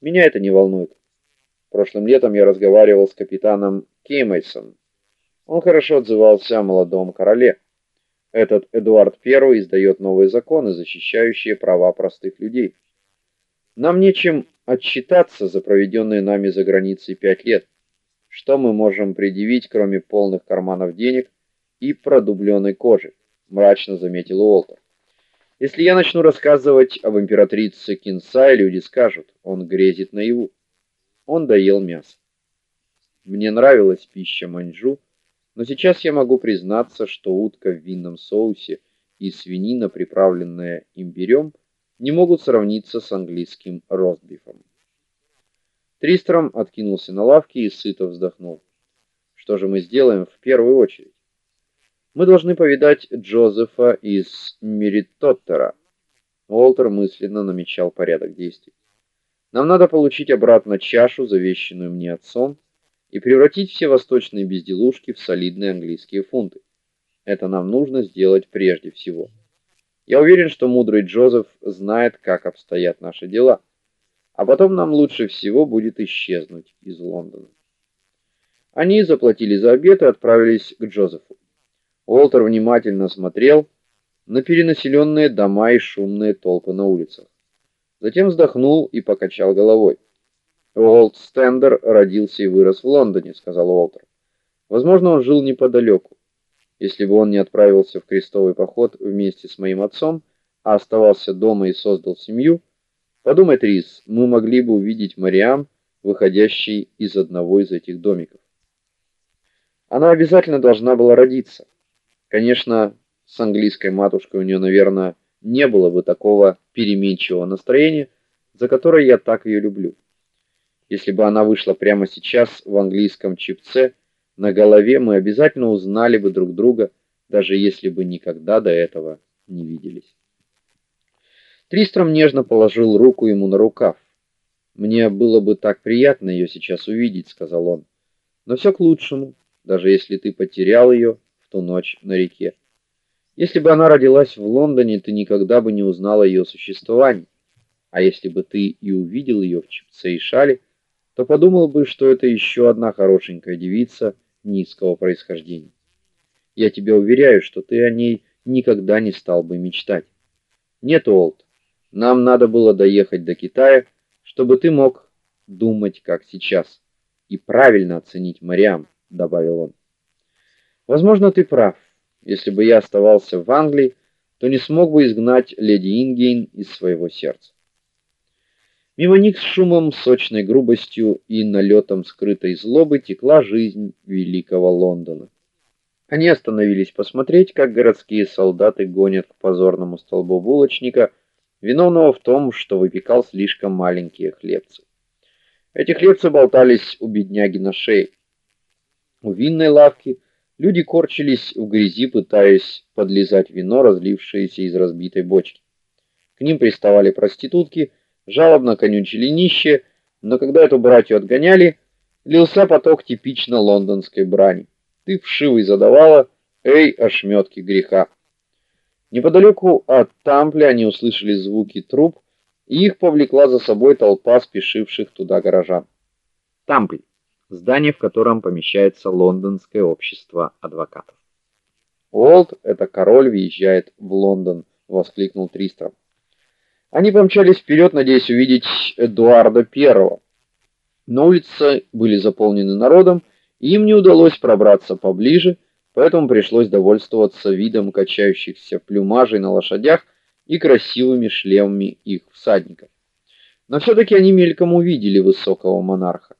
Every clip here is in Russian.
Меня это не волнует. Прошлым летом я разговаривал с капитаном Кеймейсон. Он хорошо отзывался о молодом короле. Этот Эдуард I издает новые законы, защищающие права простых людей. Нам нечем отчитаться за проведенные нами за границей пять лет. Что мы можем предъявить, кроме полных карманов денег и продубленной кожи? мрачно заметил Уолтер. Если я начну рассказывать об императрице Кинсай, люди скажут: он грезит наяву. Он доел мясо. Мне нравилась пища маньчжу, но сейчас я могу признаться, что утка в винном соусе и свинина, приправленная имбирем, не могут сравниться с английским ростбифом. Тристром откинулся на лавке и сыто вздохнул. Что же мы сделаем в первую очередь? Мы должны повидать Джозефа из Меритоттера. Уолтер мысленно намечал порядок действий. Нам надо получить обратно чашу, завещанную мне отцом, и превратить все восточные безделушки в солидные английские фунты. Это нам нужно сделать прежде всего. Я уверен, что мудрый Джозеф знает, как обстоят наши дела. А потом нам лучше всего будет исчезнуть из Лондона. Они заплатили за обед и отправились к Джозефу. Уолтер внимательно смотрел на перенаселенные дома и шумные толпы на улицах. Затем вздохнул и покачал головой. Уолт Стендер родился и вырос в Лондоне, сказал Уолтер. Возможно, он жил неподалеку. Если бы он не отправился в крестовый поход вместе с моим отцом, а оставался дома и создал семью, подумай, Трис, мы могли бы увидеть Мариам, выходящей из одного из этих домиков. Она обязательно должна была родиться. Конечно, с английской матушкой у нее, наверное, не было бы такого переменчивого настроения, за которое я так ее люблю. Если бы она вышла прямо сейчас в английском чипце, на голове мы обязательно узнали бы друг друга, даже если бы никогда до этого не виделись. Тристром нежно положил руку ему на рукав. Мне было бы так приятно ее сейчас увидеть, сказал он. Но все к лучшему, даже если ты потерял ее ту ночь на реке. Если бы она родилась в Лондоне, ты никогда бы не узнал о ее существовании. А если бы ты и увидел ее в чепце и шале, то подумал бы, что это еще одна хорошенькая девица низкого происхождения. Я тебя уверяю, что ты о ней никогда не стал бы мечтать. Нет, Олд. Нам надо было доехать до Китая, чтобы ты мог думать, как сейчас, и правильно оценить Мариам, добавил он. Возможно, ты прав. Если бы я оставался в Англии, то не смог бы изгнать леди Ингейн из своего сердца. Мимо них с шумом, сочной грубостью и налетом скрытой злобы текла жизнь великого Лондона. Они остановились посмотреть, как городские солдаты гонят к позорному столбу булочника, виновного в том, что выпекал слишком маленькие хлебцы. Эти хлебцы болтались у бедняги на шее. У винной лавки люди корчились в грязи, пытаясь подлизать вино, разлившееся из разбитой бочки. К ним приставали проститутки, жалобно конючили нищие, но когда эту братью отгоняли, лился поток типично лондонской брани. Ты вшивый задавала, эй, ошметки греха. Неподалеку от Тампли они услышали звуки труп, и их повлекла за собой толпа спешивших туда горожан. Тампли здание, в котором помещается лондонское общество адвокатов. Олд, это король въезжает в Лондон, воскликнул Тристром. Они помчались вперед, надеясь увидеть Эдуарда I. Но улицы были заполнены народом, и им не удалось пробраться поближе, поэтому пришлось довольствоваться видом качающихся плюмажей на лошадях и красивыми шлемами их всадников. Но все таки они мельком увидели высокого монарха.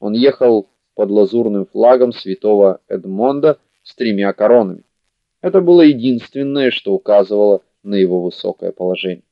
Он ехал под лазурным флагом святого Эдмонда с тремя коронами. Это было единственное, что указывало на его высокое положение.